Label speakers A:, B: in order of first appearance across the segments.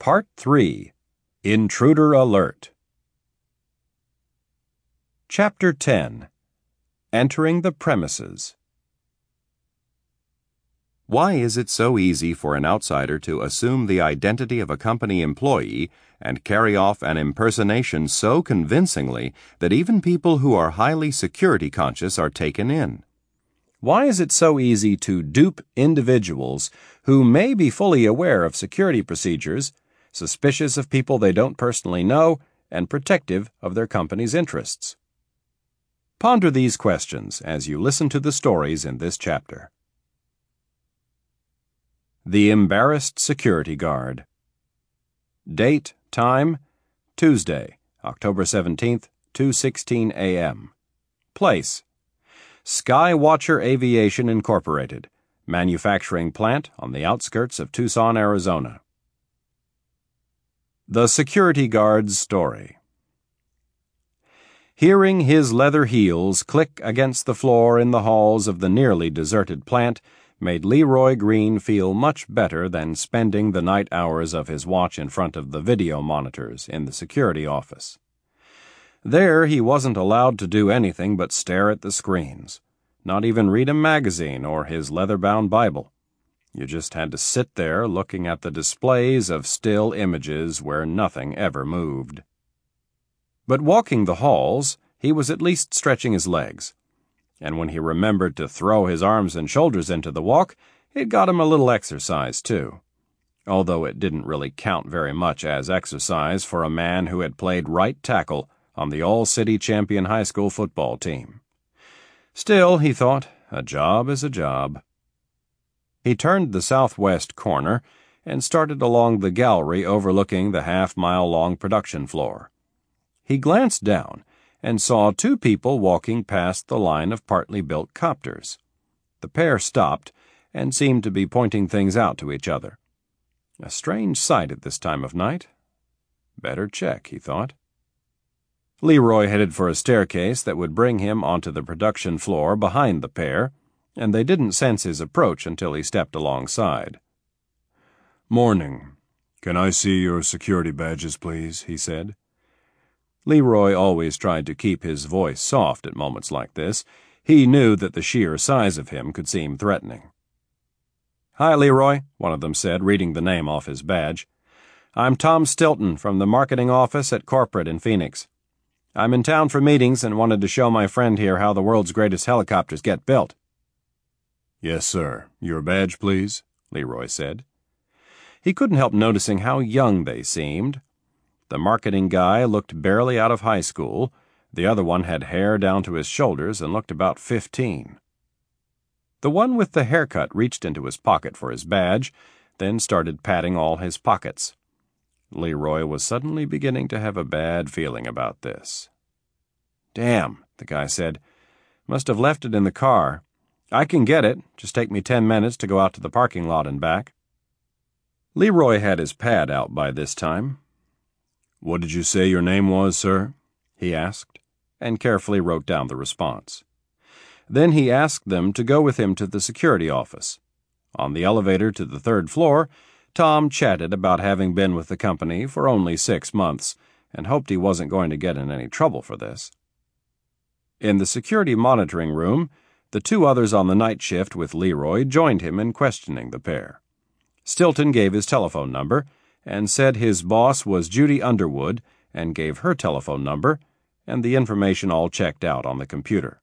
A: Part 3 Intruder Alert. Chapter 10 Entering the Premises. Why is it so easy for an outsider to assume the identity of a company employee and carry off an impersonation so convincingly that even people who are highly security conscious are taken in? Why is it so easy to dupe individuals who may be fully aware of security procedures, suspicious of people they don't personally know, and protective of their company's interests? Ponder these questions as you listen to the stories in this chapter. The Embarrassed Security Guard. Date, time, Tuesday, October 17th, 2:16 a.m. Place, Skywatcher Aviation Incorporated, manufacturing plant on the outskirts of Tucson, Arizona. The Security Guard's Story Hearing his leather heels click against the floor in the halls of the nearly deserted plant made Leroy Green feel much better than spending the night hours of his watch in front of the video monitors in the security office. There, he wasn't allowed to do anything but stare at the screens, not even read a magazine or his leather bound Bible. You just had to sit there looking at the displays of still images where nothing ever moved. But walking the halls, he was at least stretching his legs. And when he remembered to throw his arms and shoulders into the walk, it got him a little exercise, too. Although it didn't really count very much as exercise for a man who had played right tackle on the All City Champion High School football team. Still, he thought, a job is a job. He turned the southwest corner and started along the gallery overlooking the half mile long production floor. He glanced down and saw two people walking past the line of partly built copters. The pair stopped and seemed to be pointing things out to each other. A strange sight at this time of night. Better check, he thought. Leroy headed for a staircase that would bring him onto the production floor behind the pair, and they didn't sense his approach until he stepped alongside.
B: Morning. Can I see your security badges, please? he said.
A: Leroy always tried to keep his voice soft at moments like this. He knew that the sheer size of him could seem threatening. Hi, Leroy, one of them said, reading the name off his badge. I'm Tom Stilton from the marketing office at Corporate in Phoenix. I'm in town for meetings and wanted to show my friend here how the world's greatest helicopters get built.
B: Yes, sir. Your badge, please, Leroy said.
A: He couldn't help noticing how young they seemed. The marketing guy looked barely out of high school. The other one had hair down to his shoulders and looked about fifteen. The one with the haircut reached into his pocket for his badge, then started patting all his pockets. Leroy was suddenly beginning to have a bad feeling about this. Damn, the guy said. Must have left it in the car. I can get it. Just take me ten minutes to go out to the parking lot and back. Leroy had his pad out by this time.
B: What did you say your name was, sir?
A: he asked, and carefully wrote down the response. Then he asked them to go with him to the security office. On the elevator to the third floor, Tom chatted about having been with the company for only six months and hoped he wasn't going to get in any trouble for this. In the security monitoring room, the two others on the night shift with Leroy joined him in questioning the pair. Stilton gave his telephone number and said his boss was Judy Underwood and gave her telephone number, and the information all checked out on the computer.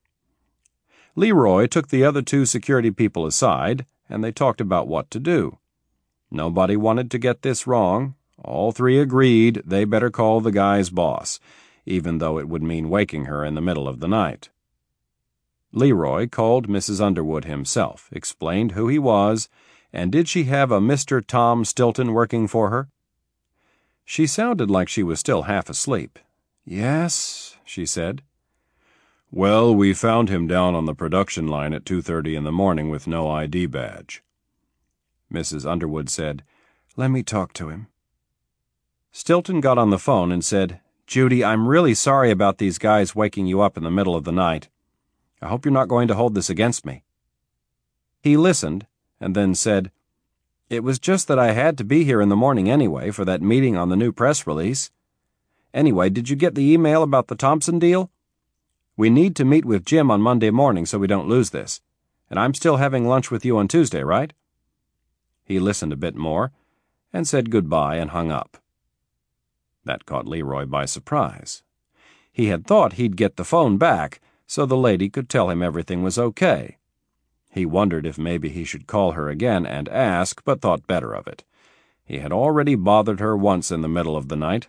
A: Leroy took the other two security people aside, and they talked about what to do. Nobody wanted to get this wrong. All three agreed they better call the guy's boss, even though it would mean waking her in the middle of the night. Leroy called Mrs. Underwood himself, explained who he was, and did she have a Mr. Tom Stilton working for her? She sounded like she was still half asleep. Yes, she said.
B: Well, we found him down on the production line at 2:30 in the morning with no ID badge.
A: Mrs. Underwood said, Let me talk to him. Stilton got on the phone and said, Judy, I'm really sorry about these guys waking you up in the middle of the night. I hope you're not going to hold this against me. He listened and then said, It was just that I had to be here in the morning anyway for that meeting on the new press release. Anyway, did you get the email about the Thompson deal? We need to meet with Jim on Monday morning so we don't lose this. And I'm still having lunch with you on Tuesday, right? He listened a bit more and said goodbye and hung up. That caught Leroy by surprise. He had thought he'd get the phone back so the lady could tell him everything was okay. He wondered if maybe he should call her again and ask, but thought better of it. He had already bothered her once in the middle of the night.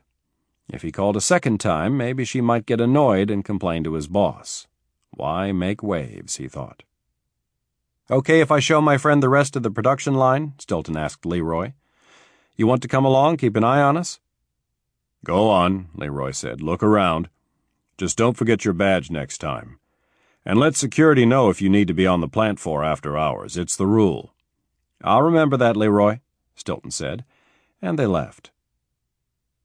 A: If he called a second time, maybe she might get annoyed and complain to his boss. Why make waves, he thought. Okay if I show my friend the rest of the production line? Stilton asked Leroy. You want to come along, keep an eye on us?
B: Go on, Leroy said. Look around. Just don't forget your badge next time. And let security know if you need to be on the plant floor after hours. It's the rule.
A: I'll remember that, Leroy, Stilton said, and they left.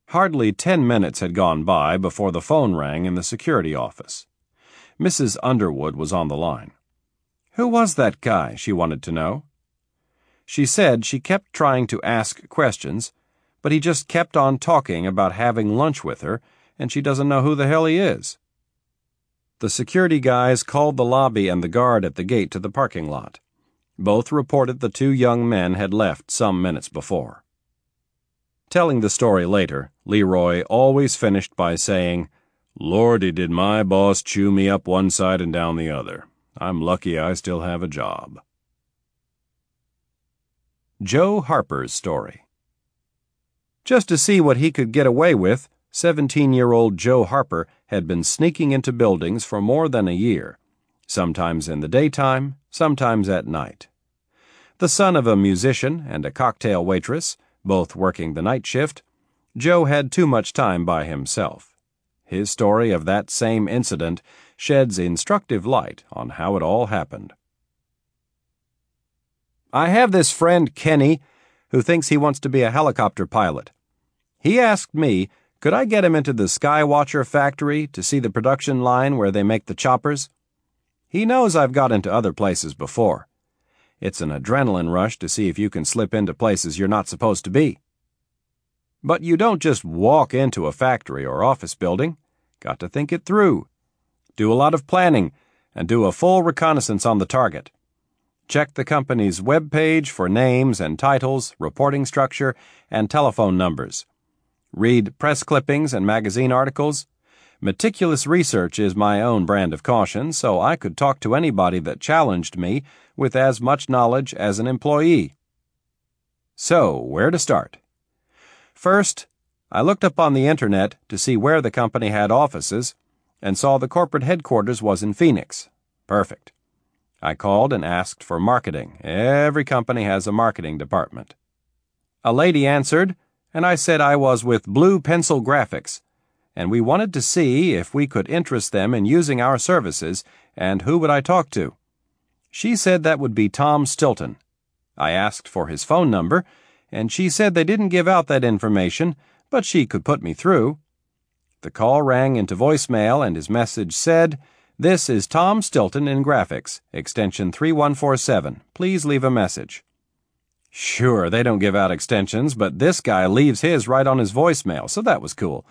A: Hardly ten minutes had gone by before the phone rang in the security office. Mrs. Underwood was on the line. Who was that guy, she wanted to know. She said she kept trying to ask questions, but he just kept on talking about having lunch with her, and she doesn't know who the hell he is. The security guys called the lobby and the guard at the gate to the parking lot. Both reported the two young men had left some minutes before. Telling the story later, Leroy always finished by saying, Lordy, did my boss chew me up one side and down the other. I'm lucky I still have a job. Joe Harper's Story Just to see what he could get away with, 17 year old Joe Harper had been sneaking into buildings for more than a year, sometimes in the daytime, sometimes at night. The son of a musician and a cocktail waitress, both working the night shift, Joe had too much time by himself. His story of that same incident sheds instructive light on how it all happened. I have this friend, Kenny, who thinks he wants to be a helicopter pilot. He asked me could I get him into the Skywatcher factory to see the production line where they make the choppers? He knows I've got into other places before. It's an adrenaline rush to see if you can slip into places you're not supposed to be. But you don't just walk into a factory or office building. Got to think it through. Do a lot of planning and do a full reconnaissance on the target. Check the company's web page for names and titles, reporting structure, and telephone numbers. Read press clippings and magazine articles. Meticulous research is my own brand of caution, so I could talk to anybody that challenged me with as much knowledge as an employee. So, where to start? First, I looked up on the internet to see where the company had offices and saw the corporate headquarters was in Phoenix. Perfect. I called and asked for marketing. Every company has a marketing department. A lady answered and I said I was with Blue Pencil Graphics, and we wanted to see if we could interest them in using our services, and who would I talk to. She said that would be Tom Stilton. I asked for his phone number, and she said they didn't give out that information, but she could put me through. The call rang into voicemail, and his message said, This is Tom Stilton in Graphics, extension 3147. Please leave a message. Sure, they don't give out extensions, but this guy leaves his right on his voicemail, so that was cool.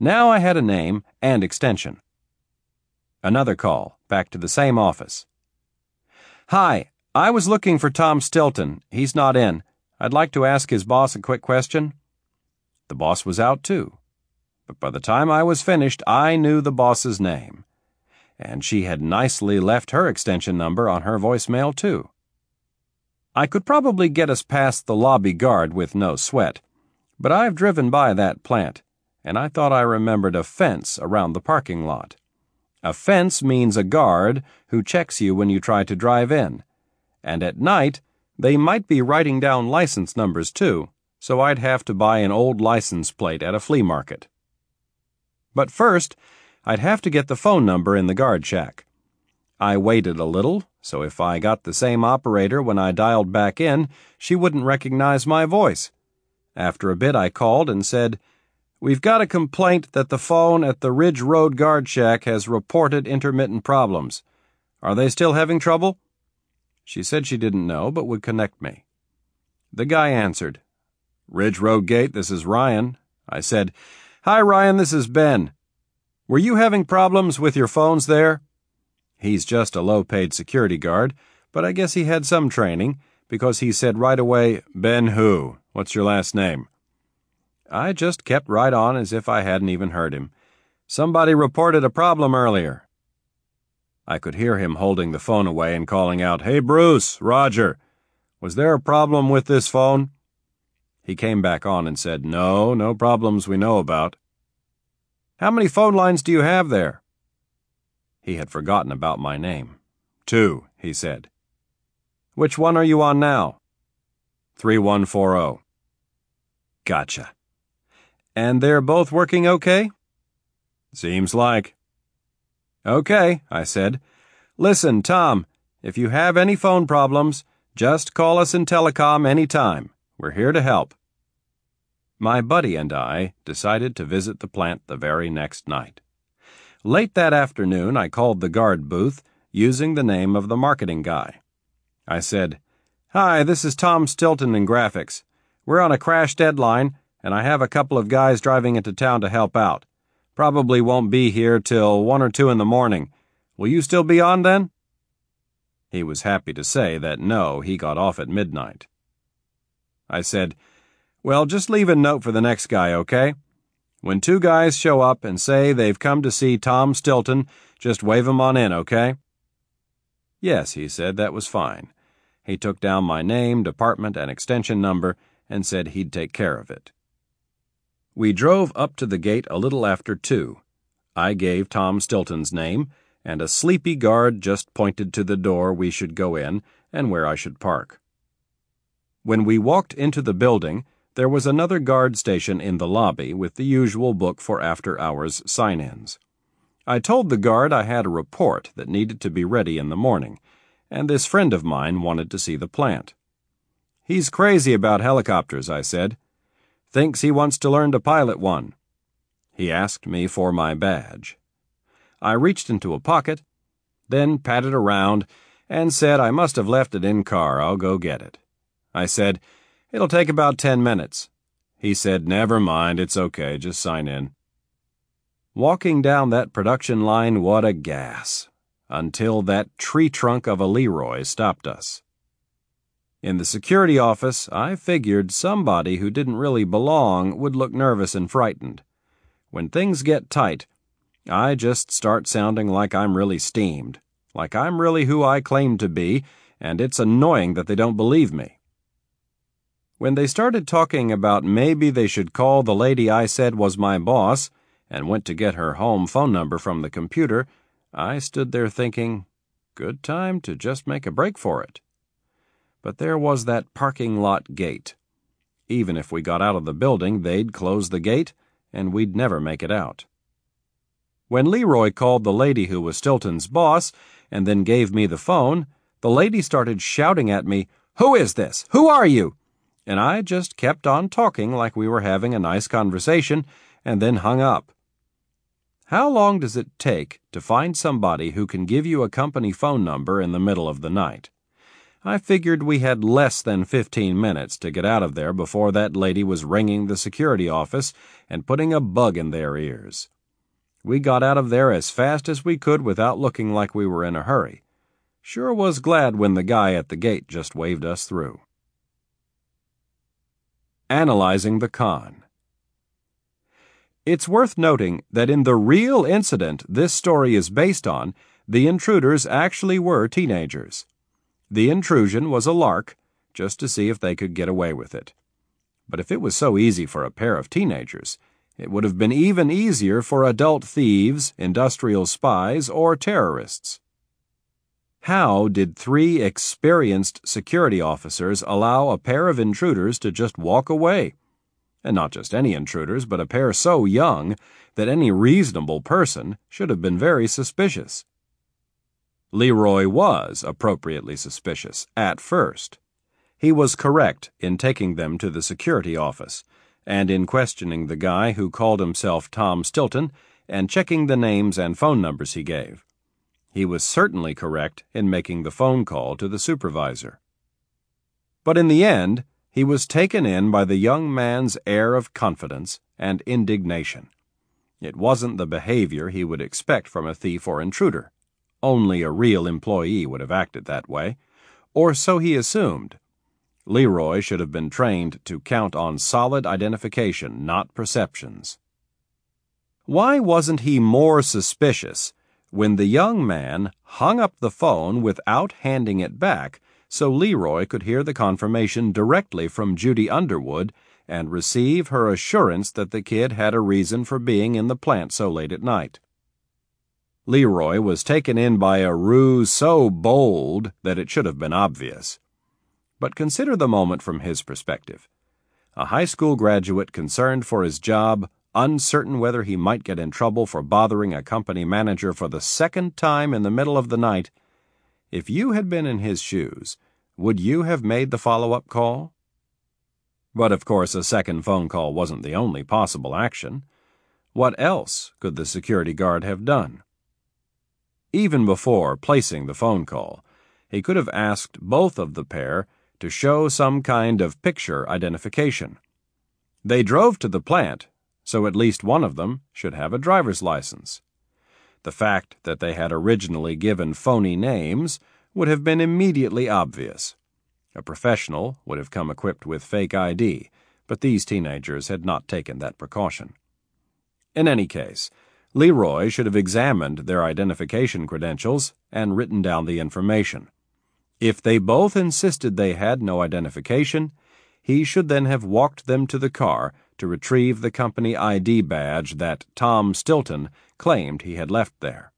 A: Now I had a name and extension. Another call, back to the same office. Hi, I was looking for Tom Stilton. He's not in. I'd like to ask his boss a quick question. The boss was out too. But by the time I was finished, I knew the boss's name. And she had nicely left her extension number on her voicemail too. I could probably get us past the lobby guard with no sweat, but I've driven by that plant, and I thought I remembered a fence around the parking lot. A fence means a guard who checks you when you try to drive in, and at night they might be writing down license numbers too, so I'd have to buy an old license plate at a flea market. But first, I'd have to get the phone number in the guard shack. I waited a little, so if I got the same operator when I dialed back in, she wouldn't recognize my voice. After a bit, I called and said, We've got a complaint that the phone at the Ridge Road Guard Shack has reported intermittent problems. Are they still having trouble? She said she didn't know, but would connect me. The guy answered. Ridge Road Gate, this is Ryan. I said, Hi, Ryan, this is Ben. Were you having problems with your phones there? He's just a low paid security guard, but I guess he had some training because he said right away, Ben who? What's your last name? I just kept right on as if I hadn't even heard him. Somebody reported a problem earlier. I could hear him holding the phone away and calling out, Hey, Bruce, Roger, was there a problem with this phone? He came back on and said, No, no problems we know about. How many phone lines do you have there? He had forgotten about my name. Two, he said. Which one are you on now? 3140. Gotcha. And they're both working okay? Seems like. Okay, I said. Listen, Tom, if you have any phone problems, just call us in telecom any time. We're here to help. My buddy and I decided to visit the plant the very next night. Late that afternoon, I called the guard booth using the name of the marketing guy. I said, Hi, this is Tom Stilton in graphics. We're on a crash deadline, and I have a couple of guys driving into town to help out. Probably won't be here till one or two in the morning. Will you still be on then? He was happy to say that no, he got off at midnight. I said, Well, just leave a note for the next guy, okay? When two guys show up and say they've come to see Tom Stilton, just wave 'em on in, okay? Yes, he said, that was fine. He took down my name, department, and extension number and said he'd take care of it. We drove up to the gate a little after two. I gave Tom Stilton's name, and a sleepy guard just pointed to the door we should go in and where I should park. When we walked into the building, there was another guard station in the lobby with the usual book for after hours sign ins. I told the guard I had a report that needed to be ready in the morning, and this friend of mine wanted to see the plant. He's crazy about helicopters, I said. Thinks he wants to learn to pilot one. He asked me for my badge. I reached into a pocket, then patted around, and said I must have left it in car. I'll go get it. I said, It'll take about ten minutes. He said, Never mind, it's okay, just sign in. Walking down that production line, what a gas. Until that tree trunk of a Leroy stopped us. In the security office, I figured somebody who didn't really belong would look nervous and frightened. When things get tight, I just start sounding like I'm really steamed, like I'm really who I claim to be, and it's annoying that they don't believe me. When they started talking about maybe they should call the lady I said was my boss and went to get her home phone number from the computer, I stood there thinking, good time to just make a break for it but there was that parking lot gate. Even if we got out of the building, they'd close the gate, and we'd never make it out. When Leroy called the lady who was Stilton's boss and then gave me the phone, the lady started shouting at me, Who is this? Who are you? And I just kept on talking like we were having a nice conversation and then hung up. How long does it take to find somebody who can give you a company phone number in the middle of the night? I figured we had less than 15 minutes to get out of there before that lady was ringing the security office and putting a bug in their ears. We got out of there as fast as we could without looking like we were in a hurry. Sure was glad when the guy at the gate just waved us through. Analyzing the Con It's worth noting that in the real incident this story is based on, the intruders actually were teenagers. The intrusion was a lark, just to see if they could get away with it. But if it was so easy for a pair of teenagers, it would have been even easier for adult thieves, industrial spies, or terrorists. How did three experienced security officers allow a pair of intruders to just walk away? And not just any intruders, but a pair so young that any reasonable person should have been very suspicious. Leroy was appropriately suspicious at first. He was correct in taking them to the security office and in questioning the guy who called himself Tom Stilton and checking the names and phone numbers he gave. He was certainly correct in making the phone call to the supervisor. But in the end, he was taken in by the young man's air of confidence and indignation. It wasn't the behavior he would expect from a thief or intruder. Only a real employee would have acted that way, or so he assumed. Leroy should have been trained to count on solid identification, not perceptions. Why wasn't he more suspicious when the young man hung up the phone without handing it back so Leroy could hear the confirmation directly from Judy Underwood and receive her assurance that the kid had a reason for being in the plant so late at night? Leroy was taken in by a ruse so bold that it should have been obvious. But consider the moment from his perspective. A high school graduate concerned for his job, uncertain whether he might get in trouble for bothering a company manager for the second time in the middle of the night. If you had been in his shoes, would you have made the follow up call? But of course, a second phone call wasn't the only possible action. What else could the security guard have done? Even before placing the phone call, he could have asked both of the pair to show some kind of picture identification. They drove to the plant, so at least one of them should have a driver's license. The fact that they had originally given phony names would have been immediately obvious. A professional would have come equipped with fake ID, but these teenagers had not taken that precaution. In any case, Leroy should have examined their identification credentials and written down the information. If they both insisted they had no identification, he should then have walked them to the car to retrieve the company ID badge that Tom Stilton claimed he had left there.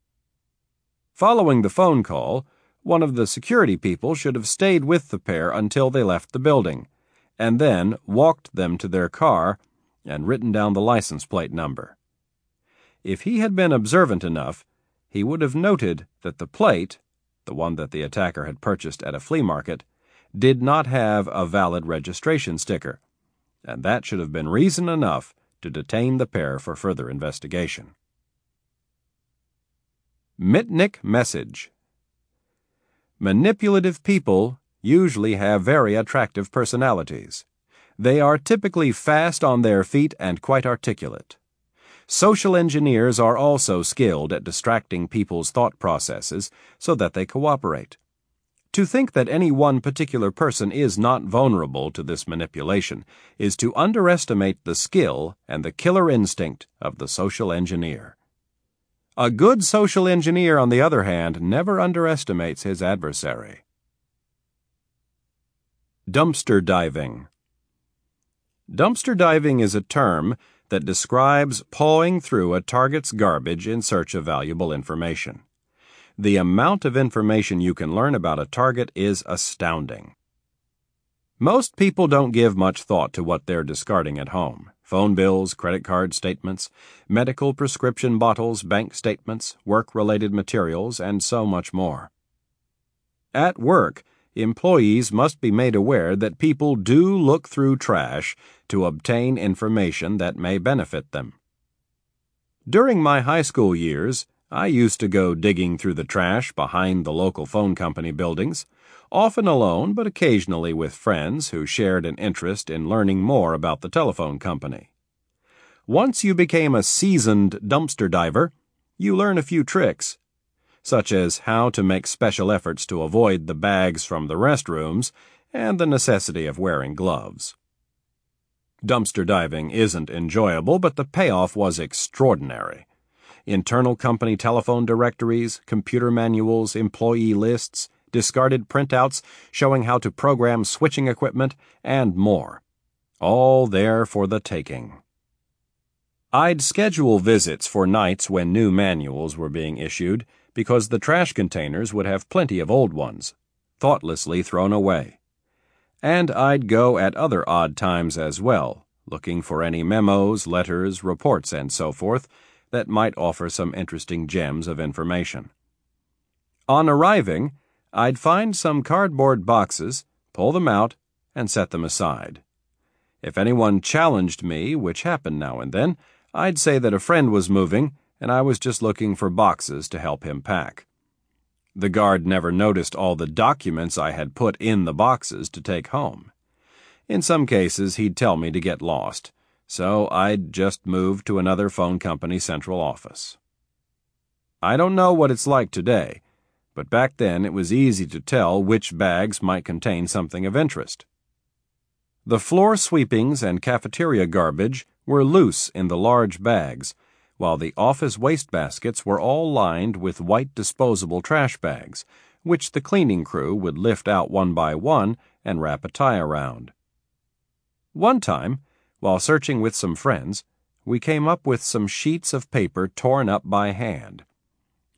A: Following the phone call, one of the security people should have stayed with the pair until they left the building, and then walked them to their car and written down the license plate number. If he had been observant enough, he would have noted that the plate, the one that the attacker had purchased at a flea market, did not have a valid registration sticker, and that should have been reason enough to detain the pair for further investigation. Mitnick Message Manipulative people usually have very attractive personalities. They are typically fast on their feet and quite articulate. Social engineers are also skilled at distracting people's thought processes so that they cooperate. To think that any one particular person is not vulnerable to this manipulation is to underestimate the skill and the killer instinct of the social engineer. A good social engineer, on the other hand, never underestimates his adversary. Dumpster diving. Dumpster diving is a term that describes pawing through a target's garbage in search of valuable information. The amount of information you can learn about a target is astounding. Most people don't give much thought to what they're discarding at home phone bills, credit card statements, medical prescription bottles, bank statements, work related materials, and so much more. At work, employees must be made aware that people do look through trash to obtain information that may benefit them. During my high school years, I used to go digging through the trash behind the local phone company buildings, often alone but occasionally with friends who shared an interest in learning more about the telephone company. Once you became a seasoned dumpster diver, you learn a few tricks such as how to make special efforts to avoid the bags from the restrooms and the necessity of wearing gloves. Dumpster diving isn't enjoyable, but the payoff was extraordinary. Internal company telephone directories, computer manuals, employee lists, discarded printouts showing how to program switching equipment, and more. All there for the taking. I'd schedule visits for nights when new manuals were being issued because the trash containers would have plenty of old ones, thoughtlessly thrown away. And I'd go at other odd times as well, looking for any memos, letters, reports, and so forth that might offer some interesting gems of information. On arriving, I'd find some cardboard boxes, pull them out, and set them aside. If anyone challenged me, which happened now and then, I'd say that a friend was moving and I was just looking for boxes to help him pack. The guard never noticed all the documents I had put in the boxes to take home. In some cases, he'd tell me to get lost, so I'd just moved to another phone company central office. I don't know what it's like today, but back then it was easy to tell which bags might contain something of interest. The floor sweepings and cafeteria garbage were loose in the large bags, while the office wastebaskets were all lined with white disposable trash bags, which the cleaning crew would lift out one by one and wrap a tie around. One time, while searching with some friends, we came up with some sheets of paper torn up by hand.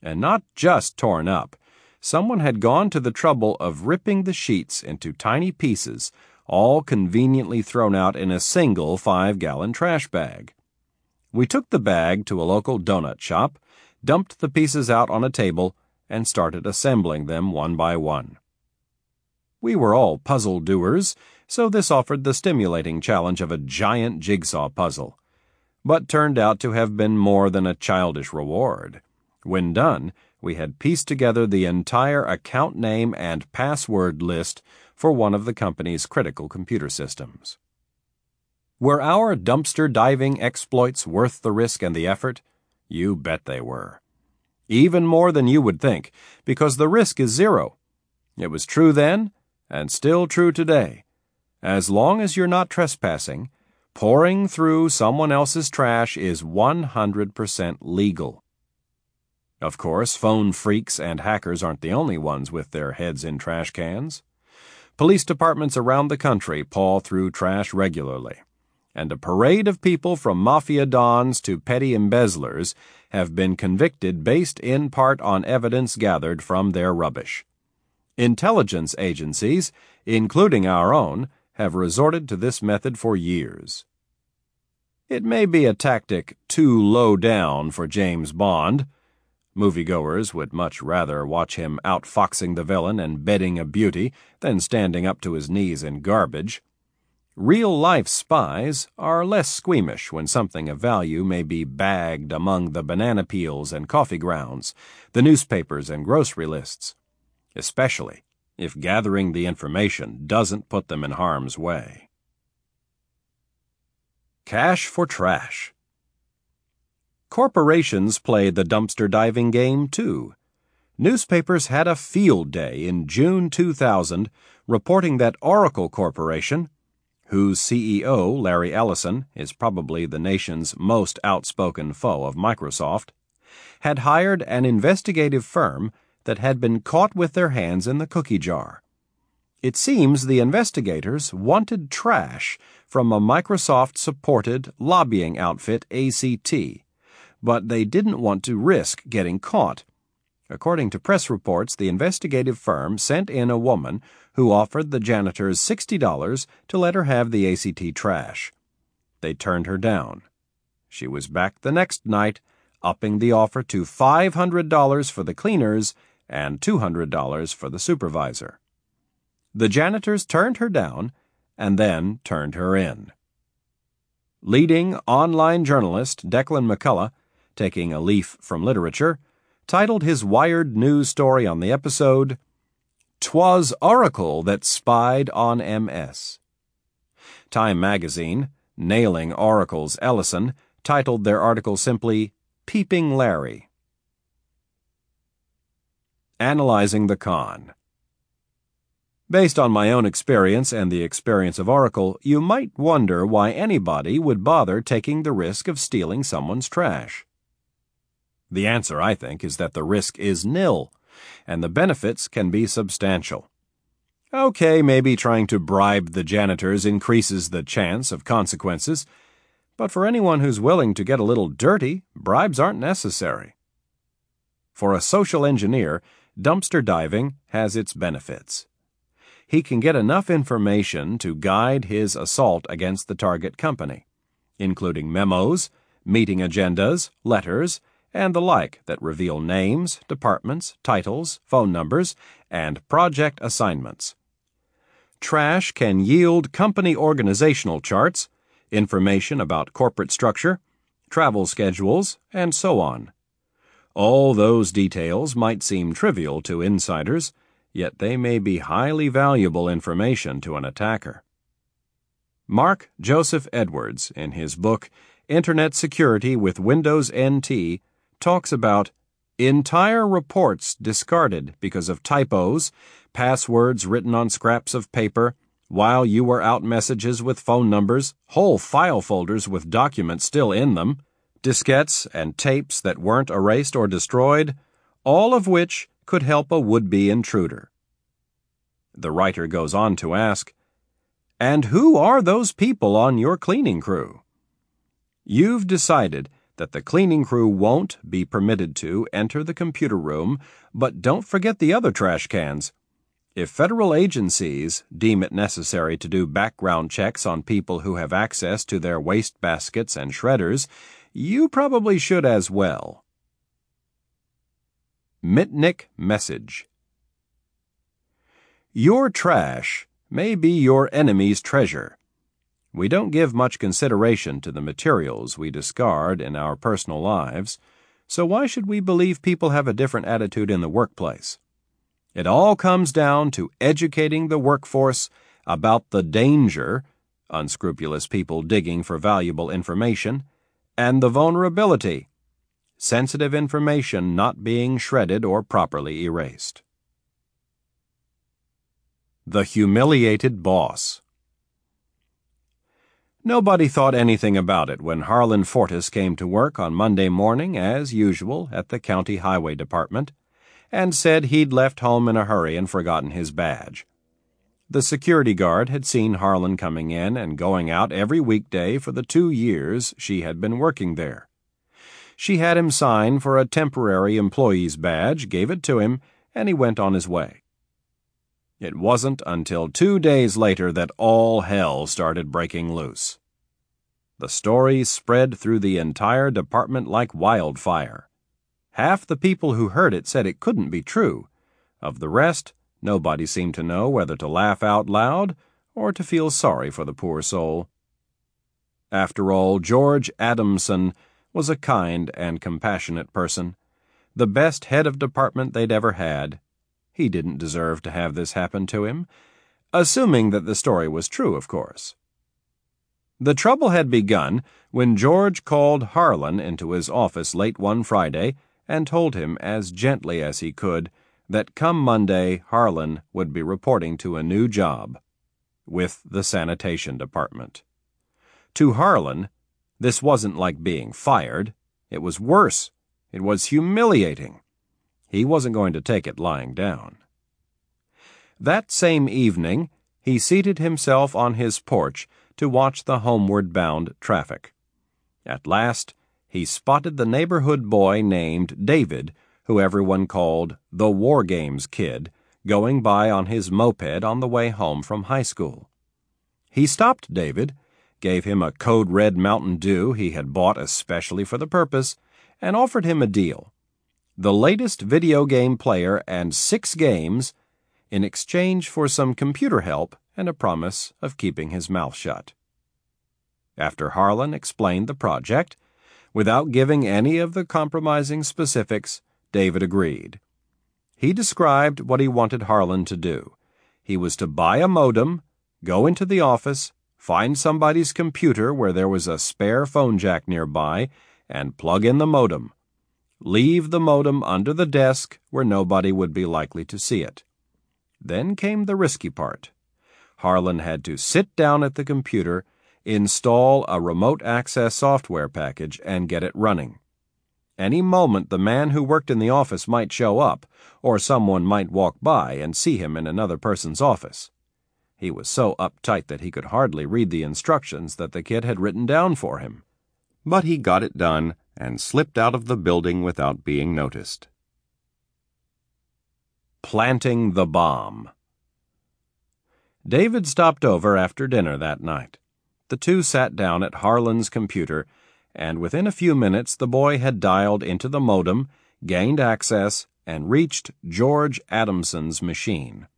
A: And not just torn up. Someone had gone to the trouble of ripping the sheets into tiny pieces, all conveniently thrown out in a single five gallon trash bag. We took the bag to a local donut shop, dumped the pieces out on a table, and started assembling them one by one. We were all puzzle doers, so this offered the stimulating challenge of a giant jigsaw puzzle, but turned out to have been more than a childish reward. When done, we had pieced together the entire account name and password list for one of the company's critical computer systems. Were our dumpster diving exploits worth the risk and the effort? You bet they were. Even more than you would think, because the risk is zero. It was true then, and still true today. As long as you're not trespassing, poring through someone else's trash is 100% legal. Of course, phone phreaks and hackers aren't the only ones with their heads in trash cans. Police departments around the country paw through trash regularly, and a parade of people from mafia dons to petty embezzlers have been convicted based in part on evidence gathered from their rubbish. Intelligence agencies, including our own, have resorted to this method for years. It may be a tactic too low down for James Bond. Moviegoers would much rather watch him outfoxing the villain and bedding a beauty than standing up to his knees in garbage. Real life spies are less squeamish when something of value may be bagged among the banana peels and coffee grounds, the newspapers and grocery lists especially if gathering the information doesn't put them in harm's way. Cash for trash. Corporations play the dumpster diving game too. Newspapers had a field day in June 2000 reporting that Oracle Corporation, whose CEO, Larry Ellison, is probably the nation's most outspoken foe of Microsoft, had hired an investigative firm that had been caught with their hands in the cookie jar. It seems the investigators wanted trash from a Microsoft supported lobbying outfit, ACT, but they didn't want to risk getting caught. According to press reports, the investigative firm sent in a woman who offered the janitors $60 to let her have the ACT trash. They turned her down. She was back the next night, upping the offer to $500 for the cleaners and $200 for the supervisor. The janitors turned her down and then turned her in. Leading online journalist Declan McCullagh, taking a leaf from literature, titled his Wired News story on the episode, "'Twas Oracle That Spied on MS. Time magazine, nailing Oracle's Ellison, titled their article simply, Peeping Larry. Analyzing the Con. Based on my own experience and the experience of Oracle, you might wonder why anybody would bother taking the risk of stealing someone's trash. The answer, I think, is that the risk is nil, and the benefits can be substantial. Okay, maybe trying to bribe the janitors increases the chance of consequences, but for anyone who's willing to get a little dirty, bribes aren't necessary. For a social engineer, dumpster diving has its benefits. He can get enough information to guide his assault against the target company, including memos, meeting agendas, letters, and the like that reveal names, departments, titles, phone numbers, and project assignments. Trash can yield company organizational charts, information about corporate structure, travel schedules, and so on. All those details might seem trivial to insiders, yet they may be highly valuable information to an attacker. Mark Joseph Edwards, in his book Internet Security with Windows NT, talks about entire reports discarded because of typos, passwords written on scraps of paper, while you were out messages with phone numbers, whole file folders with documents still in them, diskettes and tapes that weren't erased or destroyed, all of which could help a would be intruder. The writer goes on to ask, And who are those people on your cleaning crew? You've decided that the cleaning crew won't be permitted to enter the computer room, but don't forget the other trash cans. If federal agencies deem it necessary to do background checks on people who have access to their waste baskets and shredders, you probably should as well. Mitnick Message Your trash may be your enemy's treasure. We don't give much consideration to the materials we discard in our personal lives, so why should we believe people have a different attitude in the workplace? It all comes down to educating the workforce about the danger, unscrupulous people digging for valuable information, and the vulnerability, sensitive information not being shredded or properly erased. The Humiliated Boss Nobody thought anything about it when Harlan Fortis came to work on Monday morning, as usual, at the County Highway Department and said he'd left home in a hurry and forgotten his badge. The security guard had seen Harlan coming in and going out every weekday for the two years she had been working there. She had him sign for a temporary employee's badge, gave it to him, and he went on his way. It wasn't until two days later that all hell started breaking loose. The story spread through the entire department like wildfire. Half the people who heard it said it couldn't be true. Of the rest, nobody seemed to know whether to laugh out loud or to feel sorry for the poor soul. After all, George Adamson was a kind and compassionate person, the best head of department they'd ever had. He didn't deserve to have this happen to him, assuming that the story was true, of course. The trouble had begun when George called Harlan into his office late one Friday and told him as gently as he could that come Monday Harlan would be reporting to a new job with the sanitation department. To Harlan, this wasn't like being fired. It was worse. It was humiliating. He wasn't going to take it lying down. That same evening, he seated himself on his porch to watch the homeward bound traffic. At last, he spotted the neighborhood boy named David, who everyone called the War Games Kid, going by on his moped on the way home from high school. He stopped David, gave him a code red Mountain Dew he had bought especially for the purpose, and offered him a deal the latest video game player and six games in exchange for some computer help and a promise of keeping his mouth shut. After Harlan explained the project, Without giving any of the compromising specifics, David agreed. He described what he wanted Harlan to do. He was to buy a modem, go into the office, find somebody's computer where there was a spare phone jack nearby, and plug in the modem. Leave the modem under the desk where nobody would be likely to see it. Then came the risky part. Harlan had to sit down at the computer install a remote access software package, and get it running. Any moment the man who worked in the office might show up, or someone might walk by and see him in another person's office. He was so uptight that he could hardly read the instructions that the kid had written down for him. But he got it done and slipped out of the building without being noticed. Planting the Bomb David stopped over after dinner that night. The two sat down at Harlan's computer, and within a few minutes the boy had dialed into the modem, gained access, and reached George Adamson's machine.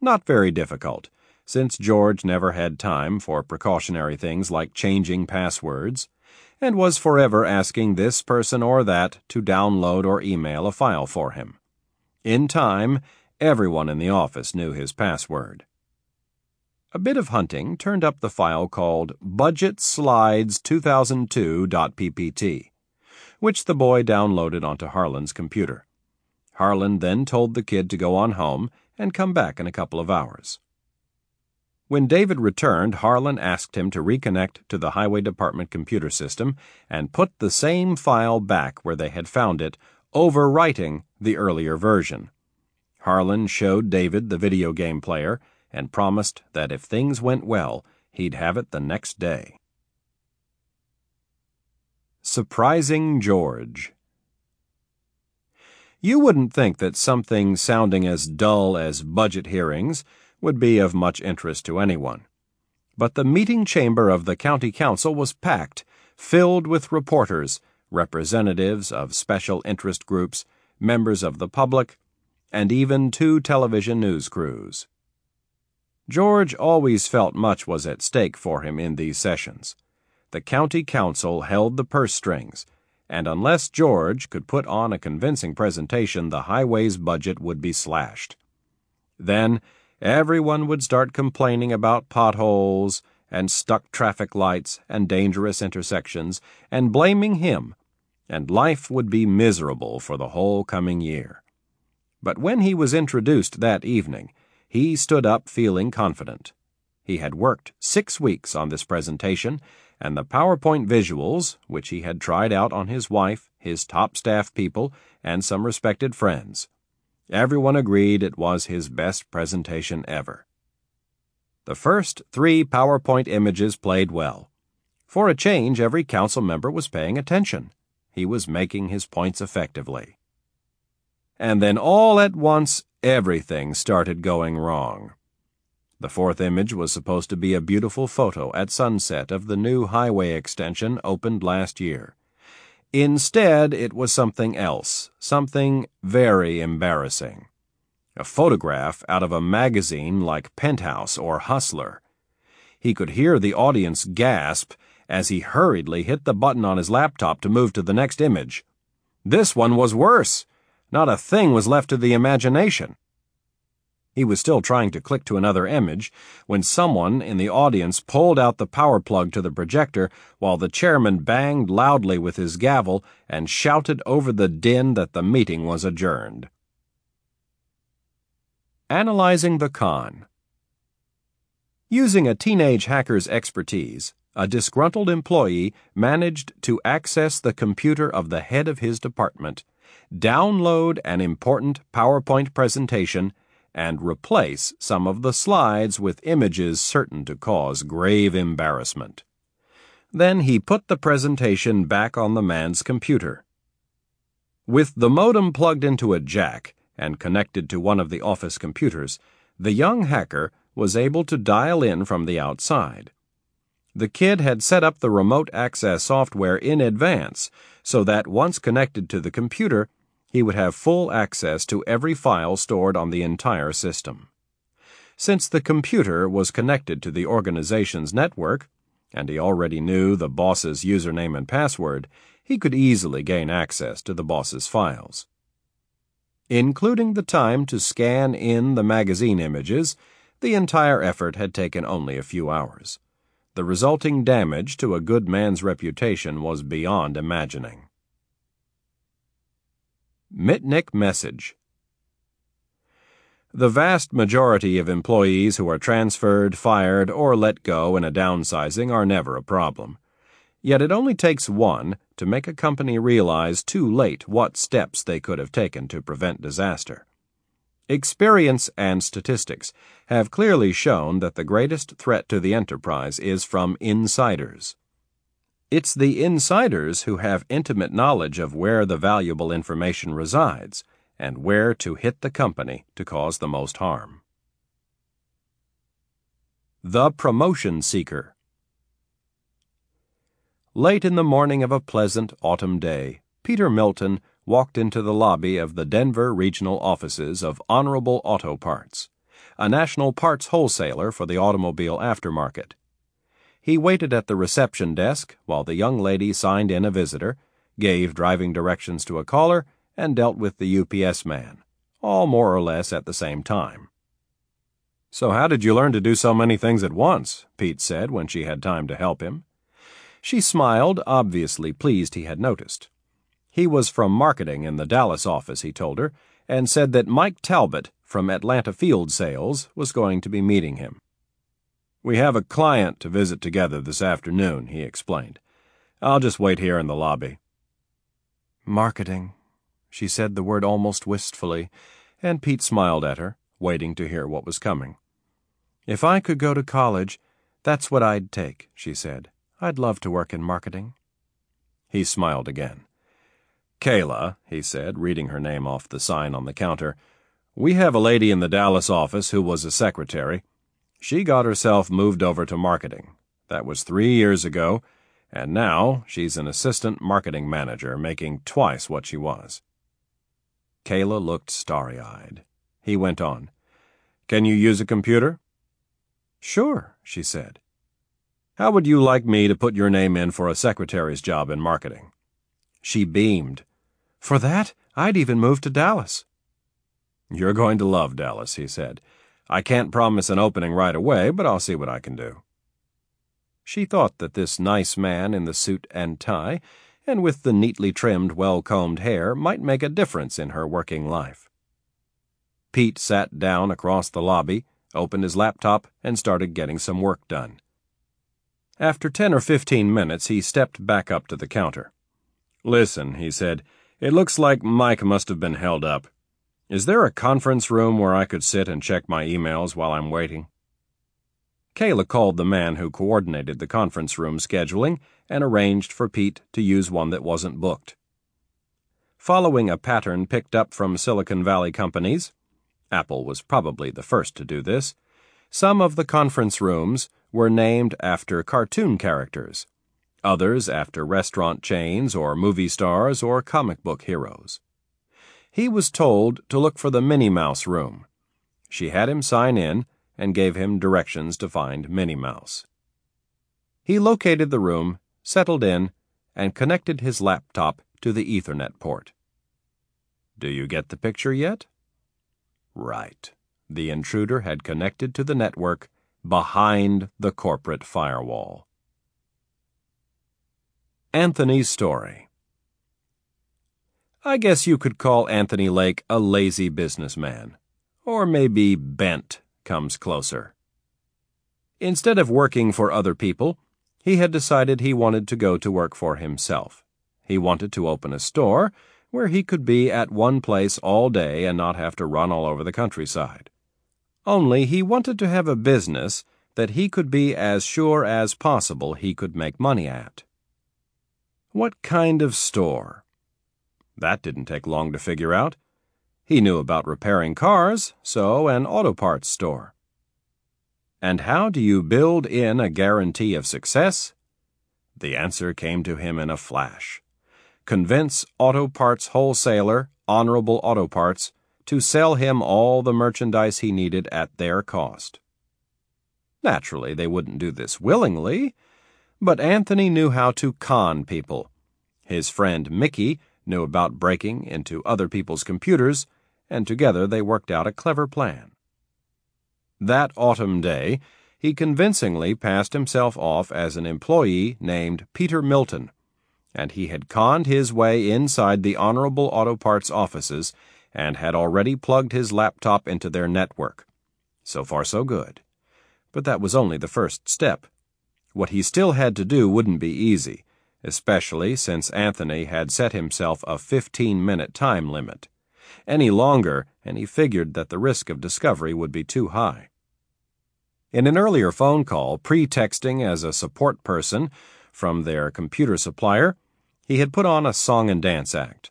A: Not very difficult, since George never had time for precautionary things like changing passwords, and was forever asking this person or that to download or email a file for him. In time, everyone in the office knew his password. A bit of hunting turned up the file called Budget Slides 2002.ppt, which the boy downloaded onto Harlan's computer. Harlan then told the kid to go on home and come back in a couple of hours. When David returned, Harlan asked him to reconnect to the Highway Department computer system and put the same file back where they had found it, overwriting the earlier version. Harlan showed David the video game player and promised that if things went well, he'd have it the next day. Surprising George You wouldn't think that something sounding as dull as budget hearings would be of much interest to anyone. But the meeting chamber of the county council was packed, filled with reporters, representatives of special interest groups, members of the public, and even two television news crews. George always felt much was at stake for him in these sessions. The county council held the purse strings, and unless George could put on a convincing presentation, the highways budget would be slashed. Then everyone would start complaining about potholes and stuck traffic lights and dangerous intersections and blaming him, and life would be miserable for the whole coming year. But when he was introduced that evening, he stood up feeling confident. He had worked six weeks on this presentation, and the PowerPoint visuals, which he had tried out on his wife, his top staff people, and some respected friends, Everyone agreed it was his best presentation ever. The first three PowerPoint images played well. For a change, every council member was paying attention. He was making his points effectively. And then all at once, everything started going wrong. The fourth image was supposed to be a beautiful photo at sunset of the new highway extension opened last year. Instead, it was something else, something very embarrassing. A photograph out of a magazine like Penthouse or Hustler. He could hear the audience gasp as he hurriedly hit the button on his laptop to move to the next image. This one was worse. Not a thing was left to the imagination. He was still trying to click to another image when someone in the audience pulled out the power plug to the projector while the chairman banged loudly with his gavel and shouted over the din that the meeting was adjourned. Analyzing the Con Using a teenage hacker's expertise, a disgruntled employee managed to access the computer of the head of his department, download an important PowerPoint presentation, and replace some of the slides with images certain to cause grave embarrassment. Then he put the presentation back on the man's computer. With the modem plugged into a jack and connected to one of the office computers, the young hacker was able to dial in from the outside. The kid had set up the remote access software in advance so that once connected to the computer, he would have full access to every file stored on the entire system. Since the computer was connected to the organization's network, and he already knew the boss's username and password, he could easily gain access to the boss's files. Including the time to scan in the magazine images, the entire effort had taken only a few hours. The resulting damage to a good man's reputation was beyond imagining. Mitnick Message The vast majority of employees who are transferred, fired, or let go in a downsizing are never a problem. Yet it only takes one to make a company realize too late what steps they could have taken to prevent disaster. Experience and statistics have clearly shown that the greatest threat to the enterprise is from insiders. It's the insiders who have intimate knowledge of where the valuable information resides and where to hit the company to cause the most harm. The Promotion Seeker Late in the morning of a pleasant autumn day, Peter Milton walked into the lobby of the Denver regional offices of Honorable Auto Parts, a national parts wholesaler for the automobile aftermarket. He waited at the reception desk while the young lady signed in a visitor, gave driving directions to a caller, and dealt with the UPS man, all more or less at the same time. So, how did you learn to do so many things at once? Pete said when she had time to help him. She smiled, obviously pleased he had noticed. He was from marketing in the Dallas office, he told her, and said that Mike Talbot from Atlanta Field Sales was going to be meeting him. We have a client to visit together this afternoon, he explained. I'll just wait here in the lobby. Marketing. She said the word almost wistfully, and Pete smiled at her, waiting to hear what was coming. If I could go to college, that's what I'd take, she said. I'd love to work in marketing. He smiled again. Kayla, he said, reading her name off the sign on the counter, we have a lady in the Dallas office who was a secretary. She got herself moved over to marketing. That was three years ago, and now she's an assistant marketing manager, making twice what she was. Kayla looked starry eyed. He went on. Can you use a computer? Sure, she said. How would you like me to put your name in for a secretary's job in marketing? She beamed. For that, I'd even move to Dallas. You're going to love Dallas, he said. I can't promise an opening right away, but I'll see what I can do. She thought that this nice man in the suit and tie, and with the neatly trimmed, well combed hair, might make a difference in her working life. Pete sat down across the lobby, opened his laptop, and started getting some work done. After ten or fifteen minutes, he stepped back up to the counter. Listen, he said, it looks like Mike must have been held up. Is there a conference room where I could sit and check my emails while I'm waiting? Kayla called the man who coordinated the conference room scheduling and arranged for Pete to use one that wasn't booked. Following a pattern picked up from Silicon Valley companies, Apple was probably the first to do this, some of the conference rooms were named after cartoon characters others after restaurant chains or movie stars or comic book heroes. He was told to look for the Minnie Mouse room. She had him sign in and gave him directions to find Minnie Mouse. He located the room, settled in, and connected his laptop to the Ethernet port. Do you get the picture yet? Right. The intruder had connected to the network behind the corporate firewall. Anthony's Story I guess you could call Anthony Lake a lazy businessman. Or maybe bent comes closer. Instead of working for other people, he had decided he wanted to go to work for himself. He wanted to open a store where he could be at one place all day and not have to run all over the countryside. Only he wanted to have a business that he could be as sure as possible he could make money at. What kind of store? That didn't take long to figure out. He knew about repairing cars, so an auto parts store. And how do you build in a guarantee of success? The answer came to him in a flash. Convince auto parts wholesaler Honorable Auto Parts to sell him all the merchandise he needed at their cost. Naturally, they wouldn't do this willingly. But Anthony knew how to con people. His friend Mickey knew about breaking into other people's computers, and together they worked out a clever plan. That autumn day, he convincingly passed himself off as an employee named Peter Milton, and he had conned his way inside the Honorable Auto Parts offices and had already plugged his laptop into their network. So far, so good. But that was only the first step. What he still had to do wouldn't be easy, especially since Anthony had set himself a 15 minute time limit. Any longer, and he figured that the risk of discovery would be too high. In an earlier phone call, pretexting as a support person from their computer supplier, he had put on a song and dance act.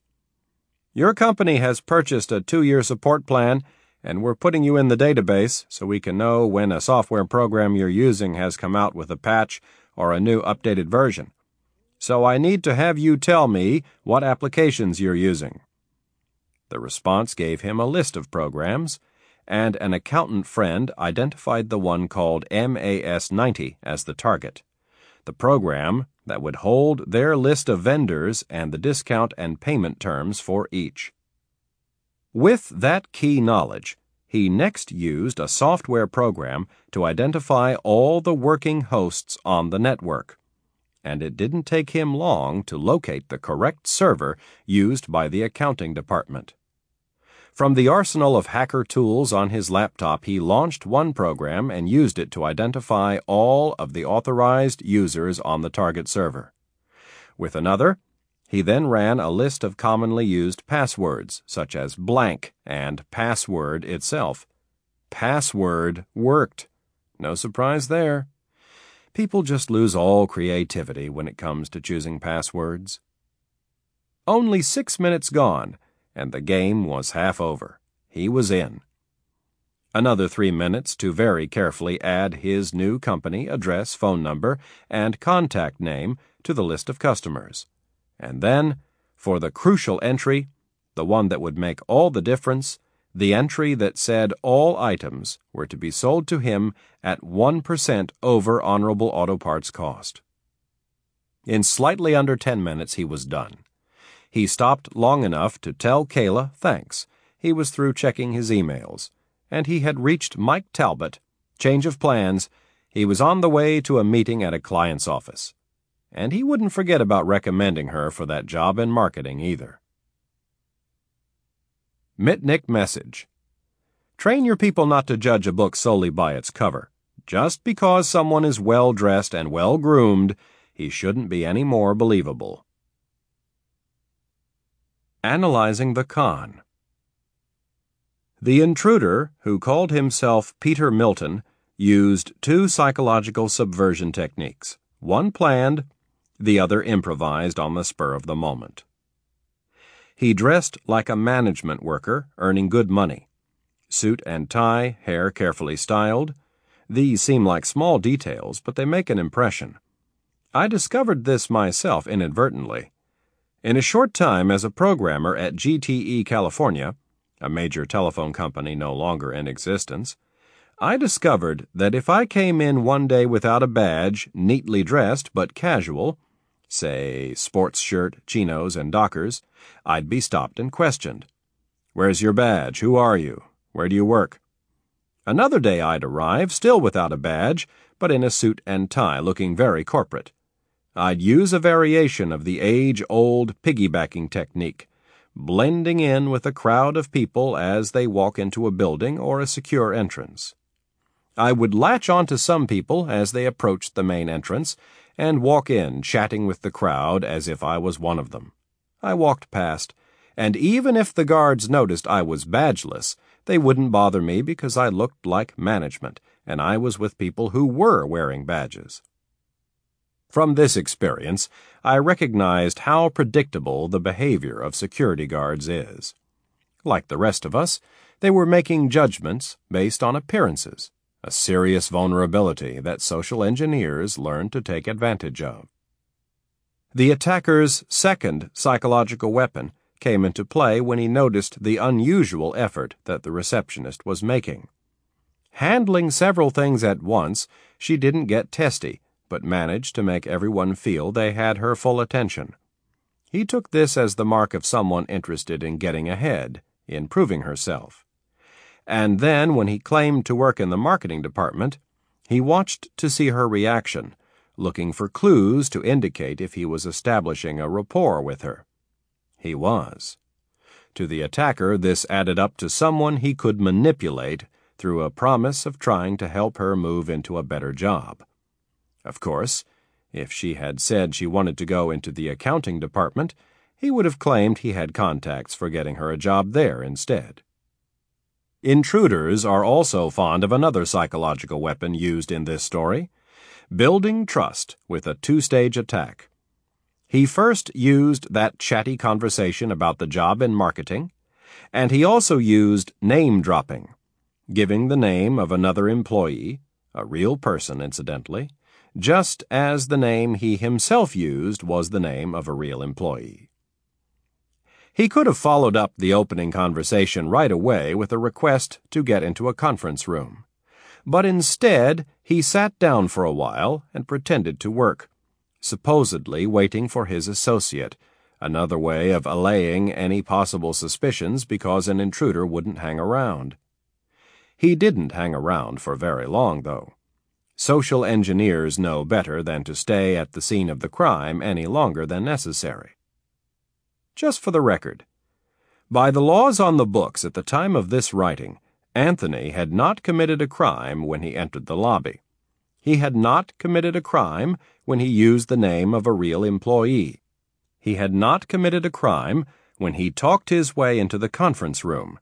A: Your company has purchased a two year support plan and we're putting you in the database so we can know when a software program you're using has come out with a patch or a new updated version. So I need to have you tell me what applications you're using. The response gave him a list of programs, and an accountant friend identified the one called MAS 90 as the target. The program that would hold their list of vendors and the discount and payment terms for each. With that key knowledge, he next used a software program to identify all the working hosts on the network. And it didn't take him long to locate the correct server used by the accounting department. From the arsenal of hacker tools on his laptop, he launched one program and used it to identify all of the authorized users on the target server. With another, he then ran a list of commonly used passwords, such as blank and password itself. Password worked. No surprise there. People just lose all creativity when it comes to choosing passwords. Only six minutes gone and the game was half over. He was in. Another three minutes to very carefully add his new company address, phone number, and contact name to the list of customers. And then, for the crucial entry, the one that would make all the difference, the entry that said all items were to be sold to him at 1% over Honorable Auto Parts cost. In slightly under 10 minutes, he was done. He stopped long enough to tell Kayla thanks. He was through checking his emails. And he had reached Mike Talbot. Change of plans. He was on the way to a meeting at a client's office. And he wouldn't forget about recommending her for that job in marketing either. Mitnick Message Train your people not to judge a book solely by its cover. Just because someone is well dressed and well groomed, he shouldn't be any more believable. Analyzing the Con. The intruder, who called himself Peter Milton, used two psychological subversion techniques one planned, the other improvised on the spur of the moment. He dressed like a management worker, earning good money. Suit and tie, hair carefully styled. These seem like small details, but they make an impression. I discovered this myself inadvertently. In a short time as a programmer at GTE California, a major telephone company no longer in existence, I discovered that if I came in one day without a badge, neatly dressed but casual, say sports shirt, chinos, and dockers, I'd be stopped and questioned. Where's your badge? Who are you? Where do you work? Another day I'd arrive, still without a badge, but in a suit and tie, looking very corporate. I'd use a variation of the age old piggybacking technique, blending in with a crowd of people as they walk into a building or a secure entrance. I would latch onto some people as they approached the main entrance and walk in, chatting with the crowd as if I was one of them. I walked past, and even if the guards noticed I was badgeless, they wouldn't bother me because I looked like management and I was with people who were wearing badges. From this experience, I recognized how predictable the behavior of security guards is. Like the rest of us, they were making judgments based on appearances, a serious vulnerability that social engineers learn to take advantage of. The attacker's second psychological weapon came into play when he noticed the unusual effort that the receptionist was making. Handling several things at once, she didn't get testy but managed to make everyone feel they had her full attention. He took this as the mark of someone interested in getting ahead, in proving herself. And then, when he claimed to work in the marketing department, he watched to see her reaction, looking for clues to indicate if he was establishing a rapport with her. He was. To the attacker, this added up to someone he could manipulate through a promise of trying to help her move into a better job. Of course, if she had said she wanted to go into the accounting department, he would have claimed he had contacts for getting her a job there instead. Intruders are also fond of another psychological weapon used in this story building trust with a two stage attack. He first used that chatty conversation about the job in marketing, and he also used name dropping, giving the name of another employee, a real person, incidentally, just as the name he himself used was the name of a real employee. He could have followed up the opening conversation right away with a request to get into a conference room. But instead, he sat down for a while and pretended to work, supposedly waiting for his associate, another way of allaying any possible suspicions because an intruder wouldn't hang around. He didn't hang around for very long, though. Social engineers know better than to stay at the scene of the crime any longer than necessary. Just for the record, by the laws on the books at the time of this writing, Anthony had not committed a crime when he entered the lobby. He had not committed a crime when he used the name of a real employee. He had not committed a crime when he talked his way into the conference room.